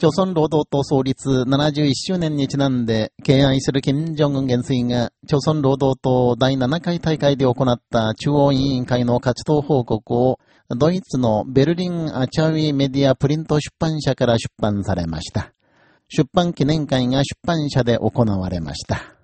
朝鮮労働党創立71周年にちなんで、敬愛する金正恩元帥が、朝鮮労働党第7回大会で行った中央委員会の活動報告を、ドイツのベルリン・アチャウィメディアプリント出版社から出版されました。出版記念会が出版社で行われました。